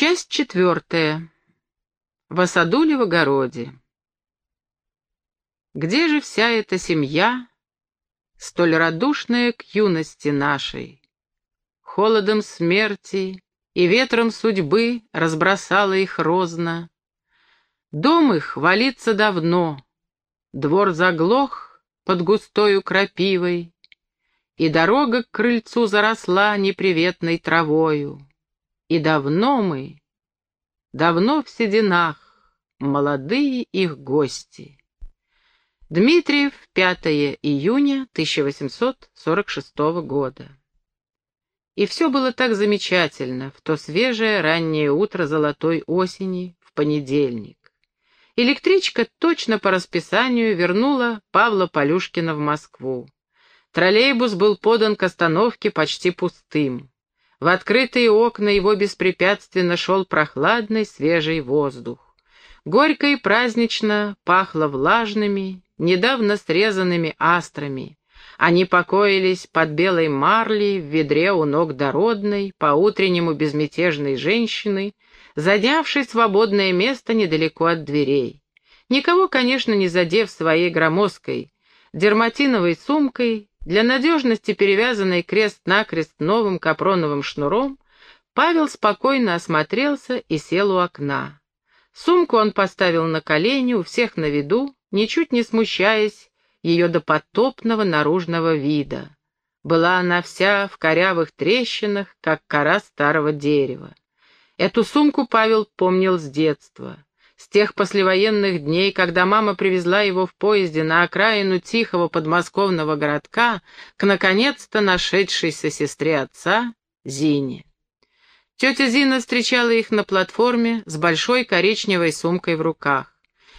Часть четвертая. В осадуле в огороде. Где же вся эта семья, столь радушная к юности нашей? Холодом смерти и ветром судьбы разбросала их розно. Дом их валится давно, двор заглох под густою крапивой, и дорога к крыльцу заросла неприветной травою. И давно мы, давно в сединах, молодые их гости. Дмитриев, 5 июня 1846 года. И все было так замечательно в то свежее раннее утро золотой осени в понедельник. Электричка точно по расписанию вернула Павла Полюшкина в Москву. Троллейбус был подан к остановке почти пустым. В открытые окна его беспрепятственно шел прохладный свежий воздух. Горько и празднично пахло влажными, недавно срезанными астрами. Они покоились под белой марлей в ведре у ног дородной, по-утреннему безмятежной женщины, занявшей свободное место недалеко от дверей. Никого, конечно, не задев своей громоздкой, дерматиновой сумкой для надежности, перевязанной крест-накрест новым капроновым шнуром, Павел спокойно осмотрелся и сел у окна. Сумку он поставил на колени, у всех на виду, ничуть не смущаясь ее допотопного наружного вида. Была она вся в корявых трещинах, как кора старого дерева. Эту сумку Павел помнил с детства с тех послевоенных дней, когда мама привезла его в поезде на окраину тихого подмосковного городка к наконец-то нашедшейся сестре отца Зине. Тетя Зина встречала их на платформе с большой коричневой сумкой в руках.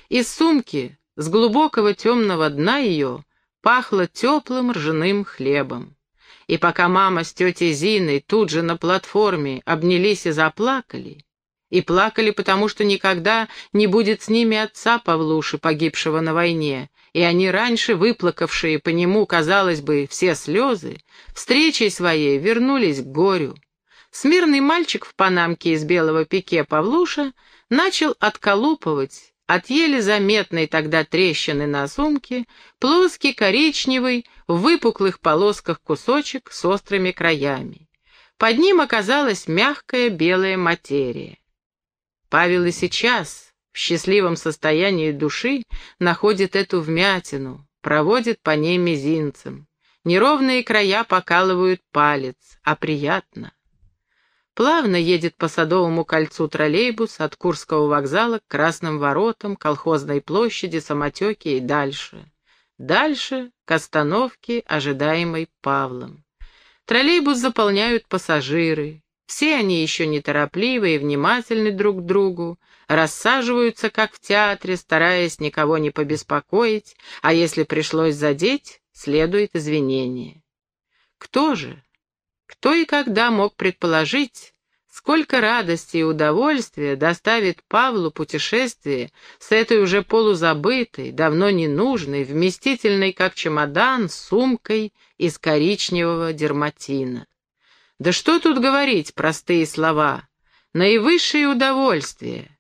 Из сумки, с глубокого темного дна ее, пахло теплым ржаным хлебом. И пока мама с тетей Зиной тут же на платформе обнялись и заплакали, и плакали, потому что никогда не будет с ними отца Павлуши, погибшего на войне, и они раньше, выплакавшие по нему, казалось бы, все слезы, встречей своей вернулись к горю. Смирный мальчик в панамке из белого пике Павлуша начал отколупывать от еле заметной тогда трещины на сумке плоский коричневый в выпуклых полосках кусочек с острыми краями. Под ним оказалась мягкая белая материя. Павел и сейчас, в счастливом состоянии души, находит эту вмятину, проводит по ней мизинцем. Неровные края покалывают палец, а приятно. Плавно едет по Садовому кольцу троллейбус от Курского вокзала к Красным воротам, колхозной площади, самотеке и дальше. Дальше к остановке, ожидаемой Павлом. Троллейбус заполняют пассажиры, все они еще неторопливы и внимательны друг к другу, рассаживаются, как в театре, стараясь никого не побеспокоить, а если пришлось задеть, следует извинение. Кто же, кто и когда мог предположить, Сколько радости и удовольствия доставит Павлу путешествие с этой уже полузабытой, давно ненужной, вместительной, как чемодан, сумкой из коричневого дерматина. Да что тут говорить, простые слова. Наивысшее удовольствие.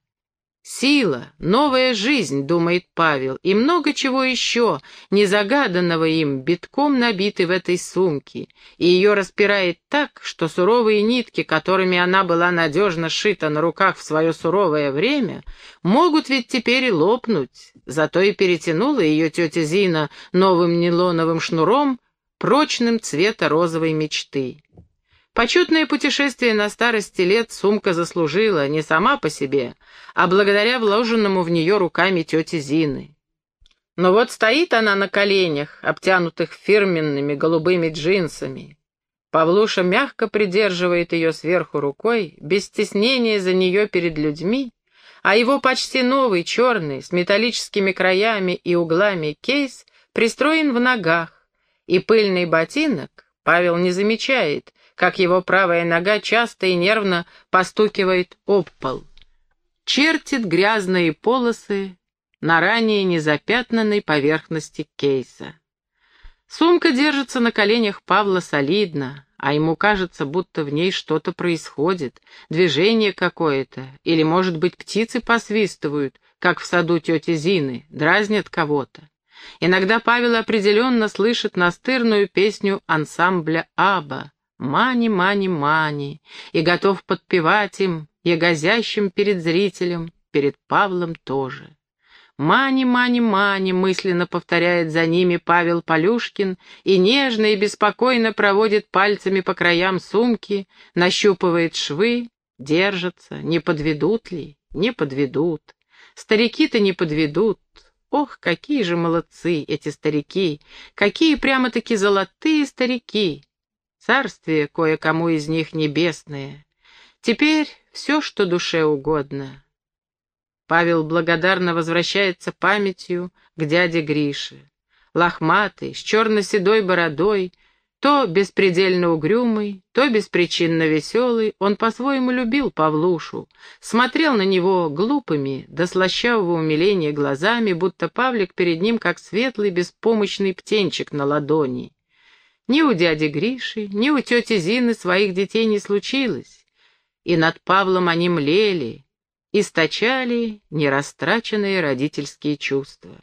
Сила, новая жизнь, думает Павел, и много чего еще, незагаданного им, битком набиты в этой сумке, и ее распирает так, что суровые нитки, которыми она была надежно шита на руках в свое суровое время, могут ведь теперь лопнуть. Зато и перетянула ее тетя Зина новым нейлоновым шнуром, прочным цвета розовой мечты. Почетное путешествие на старости лет сумка заслужила не сама по себе, а благодаря вложенному в нее руками тети Зины. Но вот стоит она на коленях, обтянутых фирменными голубыми джинсами. Павлуша мягко придерживает ее сверху рукой, без стеснения за нее перед людьми, а его почти новый, черный, с металлическими краями и углами кейс пристроен в ногах, и пыльный ботинок Павел не замечает, как его правая нога часто и нервно постукивает об пол. Чертит грязные полосы на ранее незапятнанной поверхности кейса. Сумка держится на коленях Павла солидно, а ему кажется, будто в ней что-то происходит, движение какое-то, или, может быть, птицы посвистывают, как в саду тети Зины, дразнят кого-то. Иногда Павел определенно слышит настырную песню ансамбля «Аба» «Мани, мани, мани» и готов подпевать им, ягозящим перед зрителем, перед Павлом тоже. «Мани, мани, мани», — мысленно повторяет за ними Павел Полюшкин и нежно и беспокойно проводит пальцами по краям сумки, нащупывает швы, держится, не подведут ли, не подведут. Старики-то не подведут. Ох, какие же молодцы эти старики, какие прямо-таки золотые старики. Царствие кое-кому из них небесное. Теперь все, что душе угодно. Павел благодарно возвращается памятью к дяде Грише. Лохматый, с черно-седой бородой, то беспредельно угрюмый, то беспричинно веселый, он по-своему любил Павлушу, смотрел на него глупыми, до слащавого умиления глазами, будто Павлик перед ним как светлый беспомощный птенчик на ладони. Ни у дяди Гриши, ни у тети Зины своих детей не случилось, и над Павлом они млели, источали нерастраченные родительские чувства.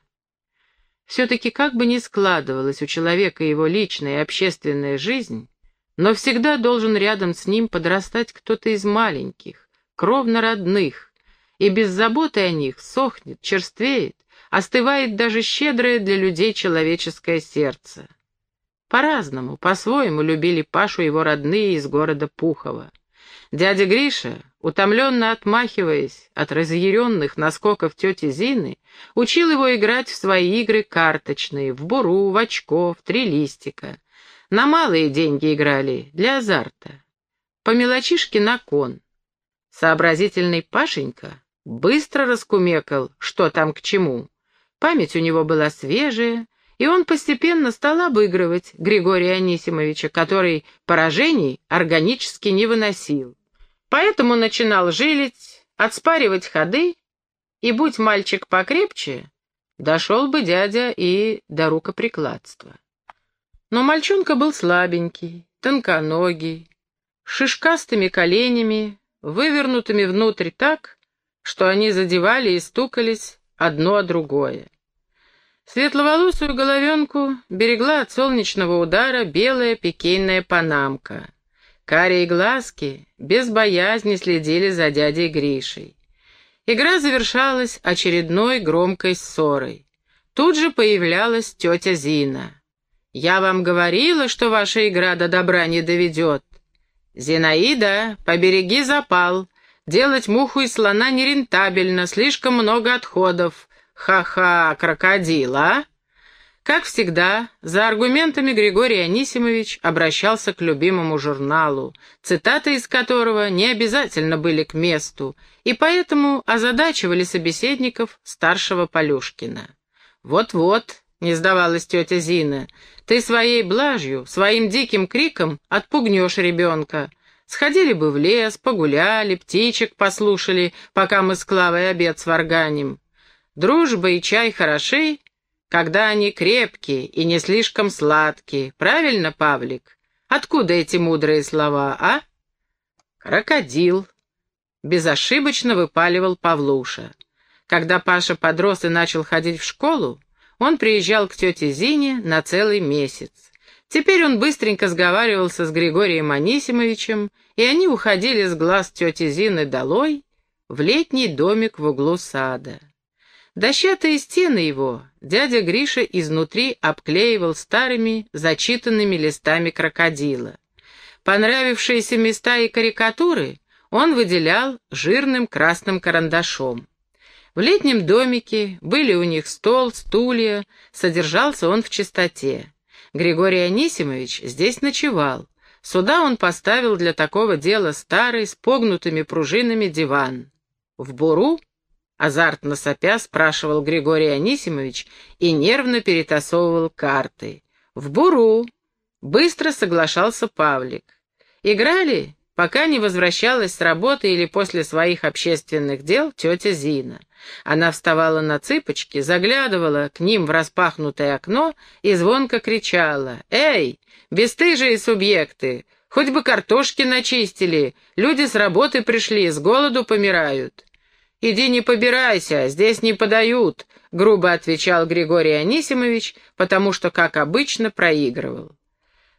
Все-таки как бы ни складывалась у человека его личная и общественная жизнь, но всегда должен рядом с ним подрастать кто-то из маленьких, кровно родных, и без заботы о них сохнет, черствеет, остывает даже щедрое для людей человеческое сердце. По-разному, по-своему любили Пашу его родные из города Пухова. Дядя Гриша, утомленно отмахиваясь от разъяренных наскоков тети Зины, учил его играть в свои игры карточные, в буру, в очко, в три листика. На малые деньги играли, для азарта. По мелочишке на кон. Сообразительный Пашенька быстро раскумекал, что там к чему. Память у него была свежая, и он постепенно стал обыгрывать Григория Анисимовича, который поражений органически не выносил. Поэтому начинал жилить, отспаривать ходы, и, будь мальчик покрепче, дошел бы дядя и до рукоприкладства. Но мальчонка был слабенький, тонконогий, шишкастыми коленями, вывернутыми внутрь так, что они задевали и стукались одно о другое. Светловолосую головенку берегла от солнечного удара белая пикейная панамка. Карие глазки без боязни следили за дядей Гришей. Игра завершалась очередной громкой ссорой. Тут же появлялась тетя Зина. «Я вам говорила, что ваша игра до добра не доведет. Зинаида, побереги запал. Делать муху и слона нерентабельно, слишком много отходов. Ха-ха, крокодил, а? Как всегда, за аргументами Григорий Анисимович обращался к любимому журналу, цитаты из которого не обязательно были к месту, и поэтому озадачивали собеседников старшего Полюшкина. «Вот-вот», — не сдавалась тетя Зина, — «ты своей блажью, своим диким криком отпугнешь ребенка. Сходили бы в лес, погуляли, птичек послушали, пока мы с Клавой обед сварганим. Дружба и чай хороши, когда они крепкие и не слишком сладкие. Правильно, Павлик? Откуда эти мудрые слова, а? Крокодил. Безошибочно выпаливал Павлуша. Когда Паша подрос и начал ходить в школу, он приезжал к тете Зине на целый месяц. Теперь он быстренько сговаривался с Григорием Анисимовичем, и они уходили с глаз тети Зины долой в летний домик в углу сада. Дощатые стены его дядя Гриша изнутри обклеивал старыми зачитанными листами крокодила. Понравившиеся места и карикатуры он выделял жирным красным карандашом. В летнем домике были у них стол, стулья, содержался он в чистоте. Григорий Анисимович здесь ночевал. Сюда он поставил для такого дела старый с погнутыми пружинами диван. В буру Азартно сопя спрашивал Григорий Анисимович и нервно перетасовывал карты. «В буру!» — быстро соглашался Павлик. Играли, пока не возвращалась с работы или после своих общественных дел тетя Зина. Она вставала на цыпочки, заглядывала к ним в распахнутое окно и звонко кричала. «Эй, бесстыжие субъекты! Хоть бы картошки начистили, люди с работы пришли, с голоду помирают». «Иди не побирайся, здесь не подают», — грубо отвечал Григорий Анисимович, потому что, как обычно, проигрывал.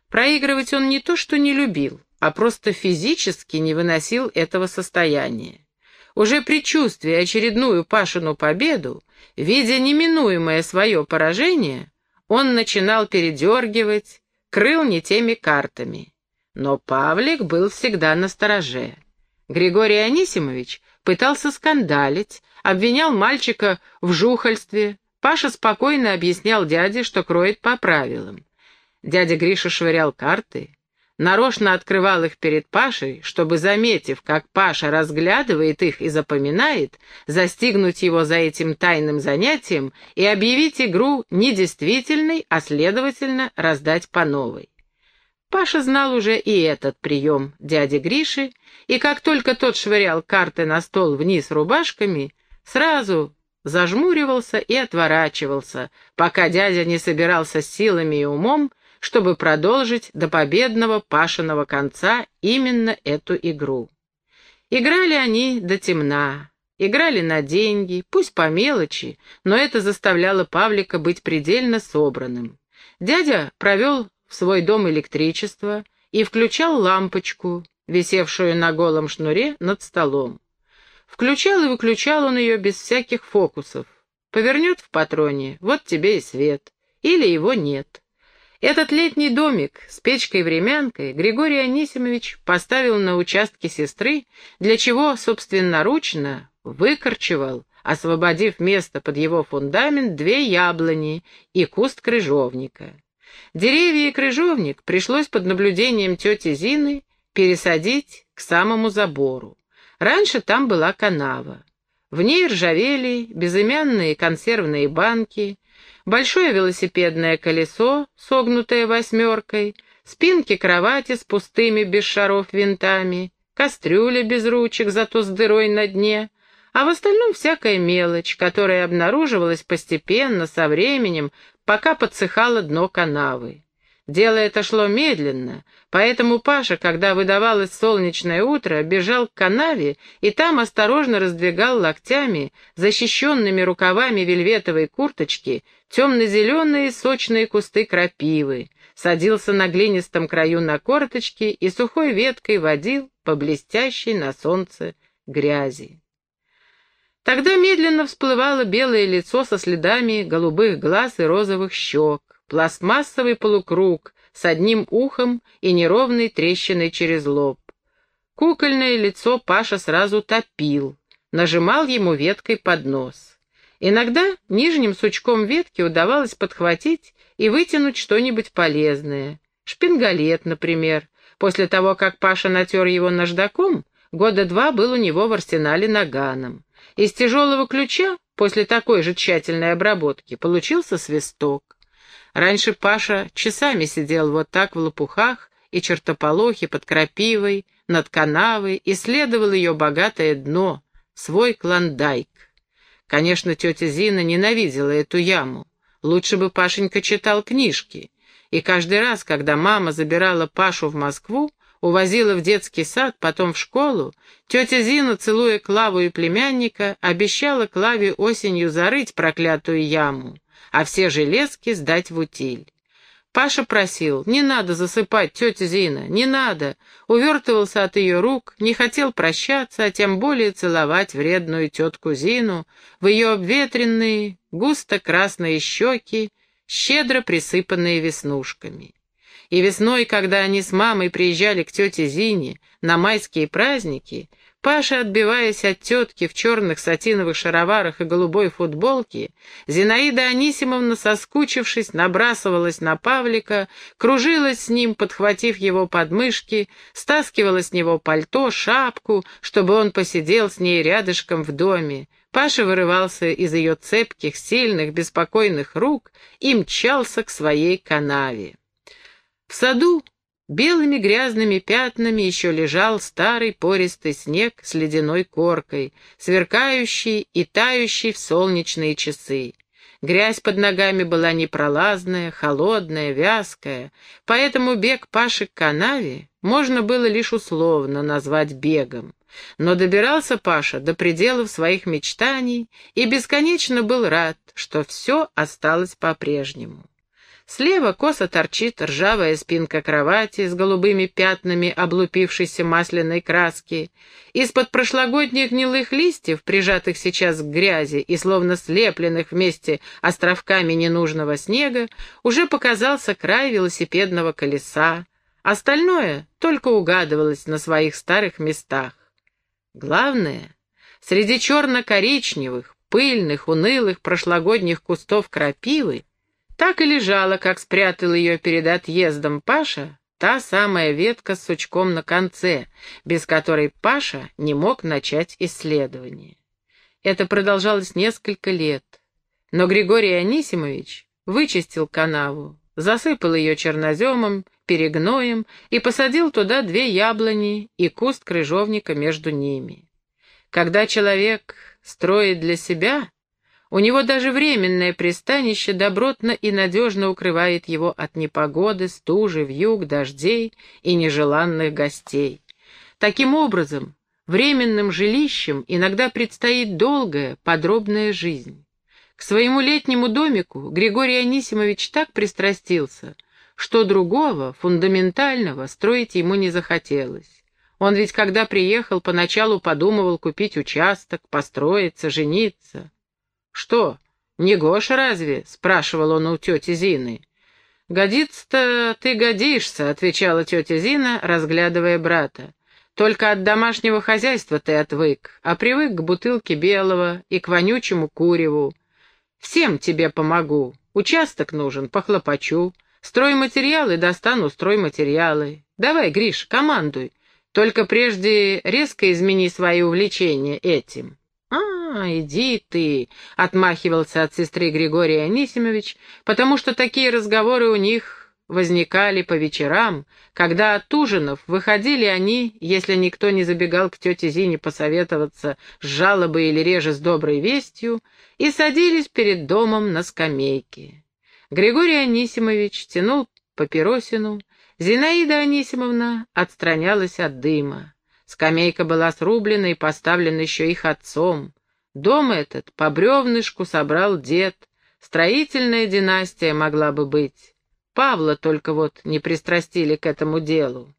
Проигрывать он не то что не любил, а просто физически не выносил этого состояния. Уже предчувствуя очередную Пашину победу, видя неминуемое свое поражение, он начинал передергивать, крыл не теми картами. Но Павлик был всегда на стороже. Григорий Анисимович пытался скандалить, обвинял мальчика в жухольстве. Паша спокойно объяснял дяде, что кроет по правилам. Дядя Гриша швырял карты, нарочно открывал их перед Пашей, чтобы, заметив, как Паша разглядывает их и запоминает, застигнуть его за этим тайным занятием и объявить игру недействительной, а, следовательно, раздать по новой. Паша знал уже и этот прием дяди Гриши, и как только тот швырял карты на стол вниз рубашками, сразу зажмуривался и отворачивался, пока дядя не собирался силами и умом, чтобы продолжить до победного Пашиного конца именно эту игру. Играли они до темна, играли на деньги, пусть по мелочи, но это заставляло Павлика быть предельно собранным. Дядя провел в свой дом электричество и включал лампочку, висевшую на голом шнуре над столом. Включал и выключал он ее без всяких фокусов. Повернет в патроне, вот тебе и свет. Или его нет. Этот летний домик с печкой-времянкой Григорий Анисимович поставил на участке сестры, для чего собственноручно выкорчевал, освободив место под его фундамент, две яблони и куст крыжовника. Деревья и крыжовник пришлось под наблюдением тети Зины пересадить к самому забору. Раньше там была канава. В ней ржавели безымянные консервные банки, большое велосипедное колесо, согнутое восьмеркой, спинки кровати с пустыми без шаров винтами, кастрюля без ручек, зато с дырой на дне, а в остальном всякая мелочь, которая обнаруживалась постепенно, со временем, пока подсыхало дно канавы. Дело это шло медленно, поэтому Паша, когда выдавалось солнечное утро, бежал к канаве и там осторожно раздвигал локтями, защищенными рукавами вельветовой курточки, темно-зеленые сочные кусты крапивы, садился на глинистом краю на корточки и сухой веткой водил по блестящей на солнце грязи. Тогда медленно всплывало белое лицо со следами голубых глаз и розовых щек, пластмассовый полукруг с одним ухом и неровной трещиной через лоб. Кукольное лицо Паша сразу топил, нажимал ему веткой под нос. Иногда нижним сучком ветки удавалось подхватить и вытянуть что-нибудь полезное. Шпингалет, например. После того, как Паша натер его наждаком, года два был у него в арсенале наганом. Из тяжелого ключа, после такой же тщательной обработки, получился свисток. Раньше Паша часами сидел вот так в лопухах и чертополохе под крапивой, над канавой, исследовал ее богатое дно, свой клондайк. Конечно, тетя Зина ненавидела эту яму. Лучше бы Пашенька читал книжки. И каждый раз, когда мама забирала Пашу в Москву, увозила в детский сад, потом в школу, тетя Зина, целуя Клаву и племянника, обещала Клаве осенью зарыть проклятую яму а все железки сдать в утиль. Паша просил, не надо засыпать, тетя Зина, не надо. Увертывался от ее рук, не хотел прощаться, а тем более целовать вредную тетку Зину в ее обветренные, густо-красные щеки, щедро присыпанные веснушками. И весной, когда они с мамой приезжали к тете Зине на майские праздники, Паша, отбиваясь от тетки в черных сатиновых шароварах и голубой футболке, Зинаида Анисимовна, соскучившись, набрасывалась на Павлика, кружилась с ним, подхватив его подмышки, стаскивала с него пальто, шапку, чтобы он посидел с ней рядышком в доме. Паша вырывался из ее цепких, сильных, беспокойных рук и мчался к своей канаве. В саду Белыми грязными пятнами еще лежал старый пористый снег с ледяной коркой, сверкающий и тающий в солнечные часы. Грязь под ногами была непролазная, холодная, вязкая, поэтому бег Паши к канаве можно было лишь условно назвать бегом. Но добирался Паша до пределов своих мечтаний и бесконечно был рад, что все осталось по-прежнему. Слева косо торчит ржавая спинка кровати с голубыми пятнами облупившейся масляной краски. Из-под прошлогодних гнилых листьев, прижатых сейчас к грязи и словно слепленных вместе островками ненужного снега, уже показался край велосипедного колеса. Остальное только угадывалось на своих старых местах. Главное, среди черно-коричневых, пыльных, унылых прошлогодних кустов крапивы так и лежала, как спрятал ее перед отъездом Паша, та самая ветка с сучком на конце, без которой Паша не мог начать исследование. Это продолжалось несколько лет, но Григорий Анисимович вычистил канаву, засыпал ее черноземом, перегноем и посадил туда две яблони и куст крыжовника между ними. Когда человек строит для себя, у него даже временное пристанище добротно и надежно укрывает его от непогоды, стужи, вьюг, дождей и нежеланных гостей. Таким образом, временным жилищем иногда предстоит долгая, подробная жизнь. К своему летнему домику Григорий Анисимович так пристрастился, что другого, фундаментального, строить ему не захотелось. Он ведь, когда приехал, поначалу подумывал купить участок, построиться, жениться. «Что, не Гоша разве?» — спрашивал он у тети Зины. «Годится-то ты годишься», — отвечала тетя Зина, разглядывая брата. «Только от домашнего хозяйства ты отвык, а привык к бутылке белого и к вонючему куреву. Всем тебе помогу. Участок нужен, похлопочу. Стройматериалы достану стройматериалы. Давай, Гриш, командуй. Только прежде резко измени свои увлечения этим». «А, иди ты!» — отмахивался от сестры Григорий Анисимович, потому что такие разговоры у них возникали по вечерам, когда от ужинов выходили они, если никто не забегал к тете Зине посоветоваться с жалобой или реже с доброй вестью, и садились перед домом на скамейке. Григорий Анисимович тянул папиросину, Зинаида Анисимовна отстранялась от дыма. Скамейка была срублена и поставлена еще их отцом. Дом этот по бревнышку собрал дед. Строительная династия могла бы быть. Павла только вот не пристрастили к этому делу.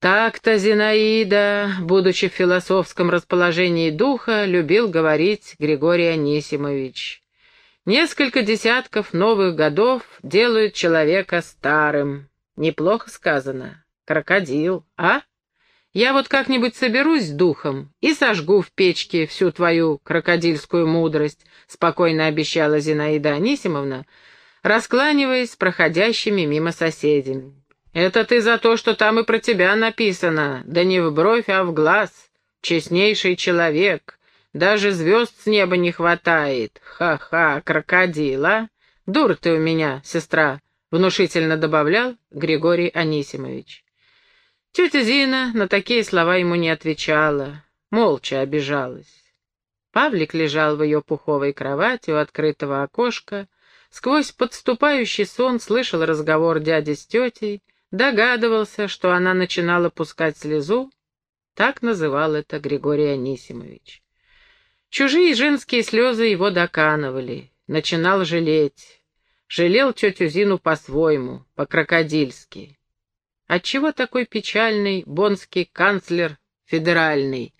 Так-то Зинаида, будучи в философском расположении духа, любил говорить Григорий Анисимович. Несколько десятков новых годов делают человека старым. Неплохо сказано. Крокодил, а? Я вот как-нибудь соберусь с духом и сожгу в печке всю твою крокодильскую мудрость», — спокойно обещала Зинаида Анисимовна, раскланиваясь с проходящими мимо соседями. «Это ты за то, что там и про тебя написано, да не в бровь, а в глаз. Честнейший человек. Даже звезд с неба не хватает. Ха-ха, крокодил, а? Дур ты у меня, сестра», — внушительно добавлял Григорий Анисимович. Тетя Зина на такие слова ему не отвечала, молча обижалась. Павлик лежал в ее пуховой кровати у открытого окошка, сквозь подступающий сон слышал разговор дяди с тетей, догадывался, что она начинала пускать слезу, так называл это Григорий Анисимович. Чужие женские слезы его доканывали, начинал жалеть. Жалел тетю Зину по-своему, по-крокодильски. Отчего такой печальный бонский канцлер федеральный?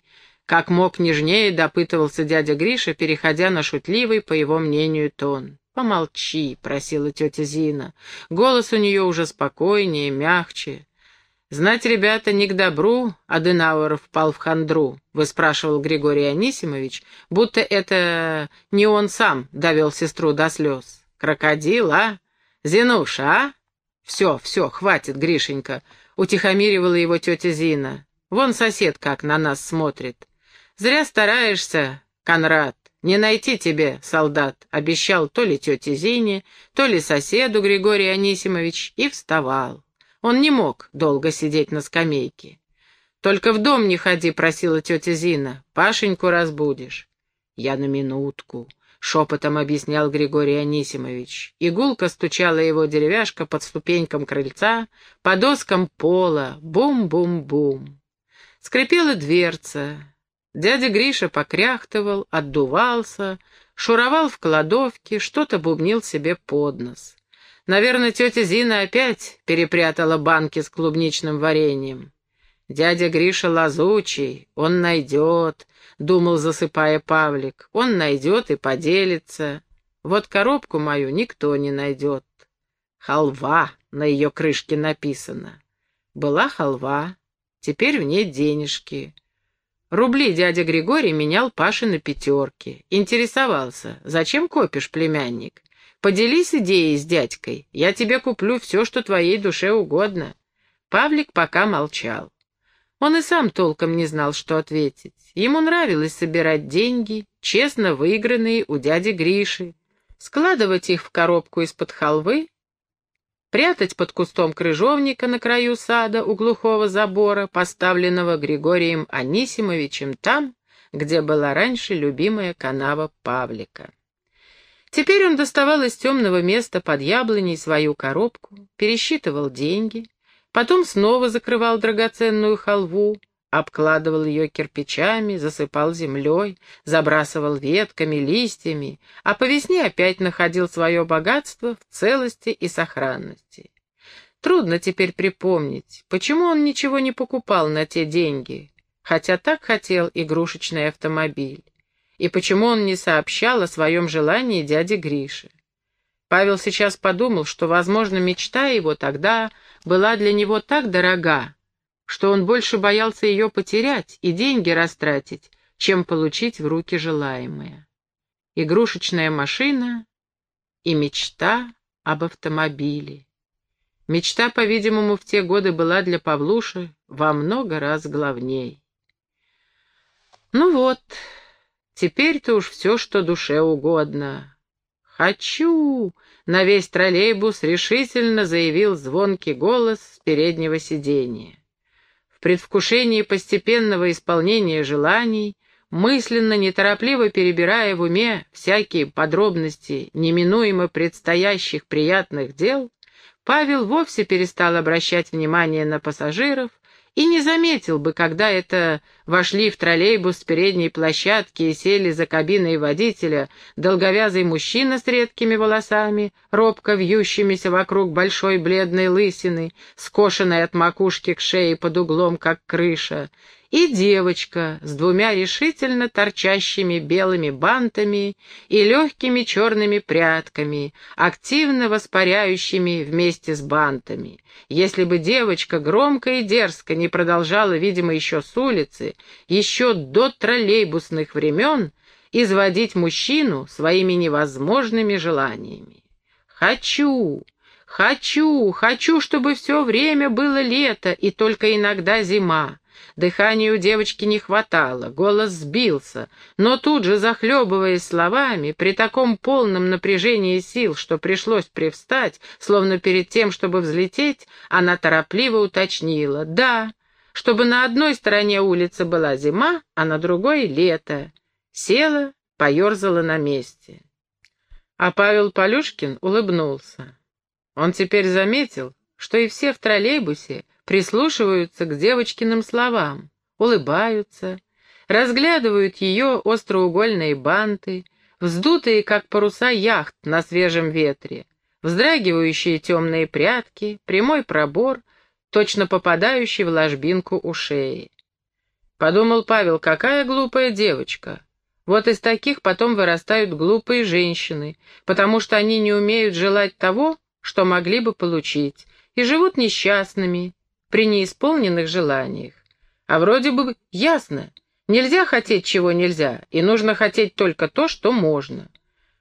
Как мог нежнее, допытывался дядя Гриша, переходя на шутливый, по его мнению, тон. «Помолчи», — просила тетя Зина. Голос у нее уже спокойнее, мягче. «Знать, ребята, не к добру, Аденауэр впал в хандру», — выспрашивал Григорий Анисимович, будто это не он сам довел сестру до слез. «Крокодил, а? Зинуша, а? «Все, все, хватит, Гришенька», — утихомиривала его тетя Зина. «Вон сосед как на нас смотрит. Зря стараешься, Конрад. Не найти тебе, солдат», — обещал то ли тете Зине, то ли соседу Григорий Анисимович, и вставал. Он не мог долго сидеть на скамейке. «Только в дом не ходи», — просила тетя Зина. «Пашеньку разбудишь». «Я на минутку», — шепотом объяснял Григорий Анисимович. Игулка стучала его деревяшка под ступенькам крыльца, по доскам пола, бум-бум-бум. Скрипела дверца. Дядя Гриша покряхтывал, отдувался, шуровал в кладовке, что-то бубнил себе под нос. Наверное, тетя Зина опять перепрятала банки с клубничным вареньем. «Дядя Гриша лазучий, он найдет», — думал, засыпая Павлик. «Он найдет и поделится. Вот коробку мою никто не найдет. Халва на ее крышке написано. Была халва, теперь в ней денежки. Рубли дядя Григорий менял Паше на пятерки. Интересовался, зачем копишь, племянник? Поделись идеей с дядькой, я тебе куплю все, что твоей душе угодно. Павлик пока молчал. Он и сам толком не знал, что ответить. Ему нравилось собирать деньги, честно выигранные у дяди Гриши, складывать их в коробку из-под халвы прятать под кустом крыжовника на краю сада у глухого забора, поставленного Григорием Анисимовичем там, где была раньше любимая канава Павлика. Теперь он доставал из темного места под яблоней свою коробку, пересчитывал деньги, потом снова закрывал драгоценную халву, обкладывал ее кирпичами, засыпал землей, забрасывал ветками, листьями, а по весне опять находил свое богатство в целости и сохранности. Трудно теперь припомнить, почему он ничего не покупал на те деньги, хотя так хотел игрушечный автомобиль, и почему он не сообщал о своем желании дяде Грише. Павел сейчас подумал, что, возможно, мечта его тогда была для него так дорога, что он больше боялся ее потерять и деньги растратить, чем получить в руки желаемое. Игрушечная машина и мечта об автомобиле. Мечта, по-видимому, в те годы была для Павлуши во много раз главней. Ну вот, теперь-то уж все, что душе угодно. «Хочу!» — на весь троллейбус решительно заявил звонкий голос с переднего сиденья в предвкушении постепенного исполнения желаний, мысленно, неторопливо перебирая в уме всякие подробности неминуемо предстоящих приятных дел, Павел вовсе перестал обращать внимание на пассажиров и не заметил бы, когда это вошли в троллейбус с передней площадки и сели за кабиной водителя долговязый мужчина с редкими волосами, робко вьющимися вокруг большой бледной лысины, скошенной от макушки к шее под углом, как крыша, и девочка с двумя решительно торчащими белыми бантами и легкими черными прядками, активно воспаряющими вместе с бантами. Если бы девочка громко и дерзко не продолжала, видимо, еще с улицы, еще до троллейбусных времен, изводить мужчину своими невозможными желаниями. «Хочу! Хочу! Хочу, чтобы все время было лето и только иногда зима!» Дыхания у девочки не хватало, голос сбился, но тут же, захлебываясь словами, при таком полном напряжении сил, что пришлось привстать, словно перед тем, чтобы взлететь, она торопливо уточнила «да», чтобы на одной стороне улицы была зима, а на другой — лето. Села, поерзала на месте. А Павел Полюшкин улыбнулся. Он теперь заметил, что и все в троллейбусе прислушиваются к девочкиным словам, улыбаются, разглядывают ее остроугольные банты, вздутые, как паруса яхт на свежем ветре, вздрагивающие темные прятки, прямой пробор, точно попадающий в ложбинку у шеи. Подумал Павел, какая глупая девочка. Вот из таких потом вырастают глупые женщины, потому что они не умеют желать того, что могли бы получить, и живут несчастными, при неисполненных желаниях. А вроде бы ясно, нельзя хотеть чего нельзя, и нужно хотеть только то, что можно.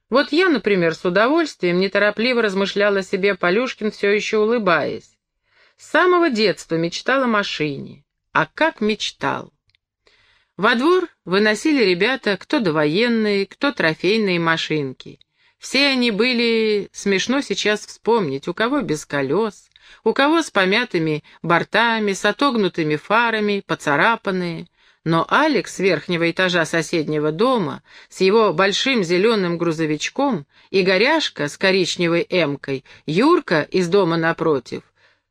Вот я, например, с удовольствием неторопливо размышляла себе Полюшкин, все еще улыбаясь. С самого детства мечтал о машине. А как мечтал! Во двор выносили ребята кто довоенные, кто трофейные машинки. Все они были, смешно сейчас вспомнить, у кого без колес, у кого с помятыми бортами, с отогнутыми фарами, поцарапанные. Но Алекс с верхнего этажа соседнего дома с его большим зеленым грузовичком и Горяшка с коричневой эмкой, Юрка из дома напротив,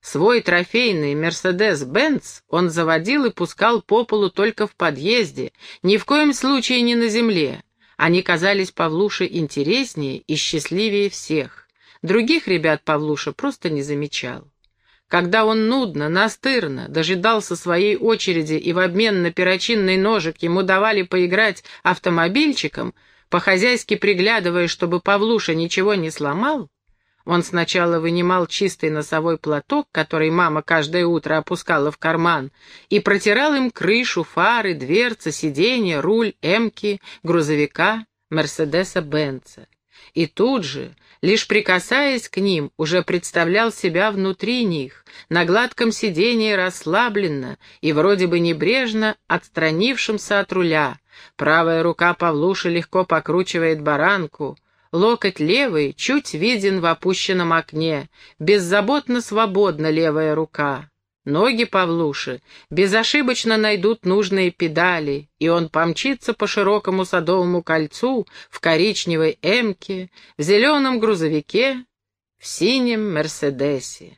свой трофейный «Мерседес-Бенц» он заводил и пускал по полу только в подъезде, ни в коем случае не на земле. Они казались Павлуше интереснее и счастливее всех. Других ребят Павлуша просто не замечал. Когда он нудно, настырно дожидался своей очереди и в обмен на перочинный ножик ему давали поиграть автомобильчиком, по-хозяйски приглядывая, чтобы Павлуша ничего не сломал, он сначала вынимал чистый носовой платок, который мама каждое утро опускала в карман, и протирал им крышу, фары, дверцы, сиденья, руль, эмки, грузовика, Мерседеса-Бенца. И тут же, лишь прикасаясь к ним, уже представлял себя внутри них, на гладком сиденье расслабленно и вроде бы небрежно отстранившимся от руля. Правая рука Павлуши легко покручивает баранку, локоть левый чуть виден в опущенном окне, беззаботно свободна левая рука. Ноги Павлуши безошибочно найдут нужные педали, и он помчится по широкому садовому кольцу в коричневой эмке, в зеленом грузовике, в синем Мерседесе.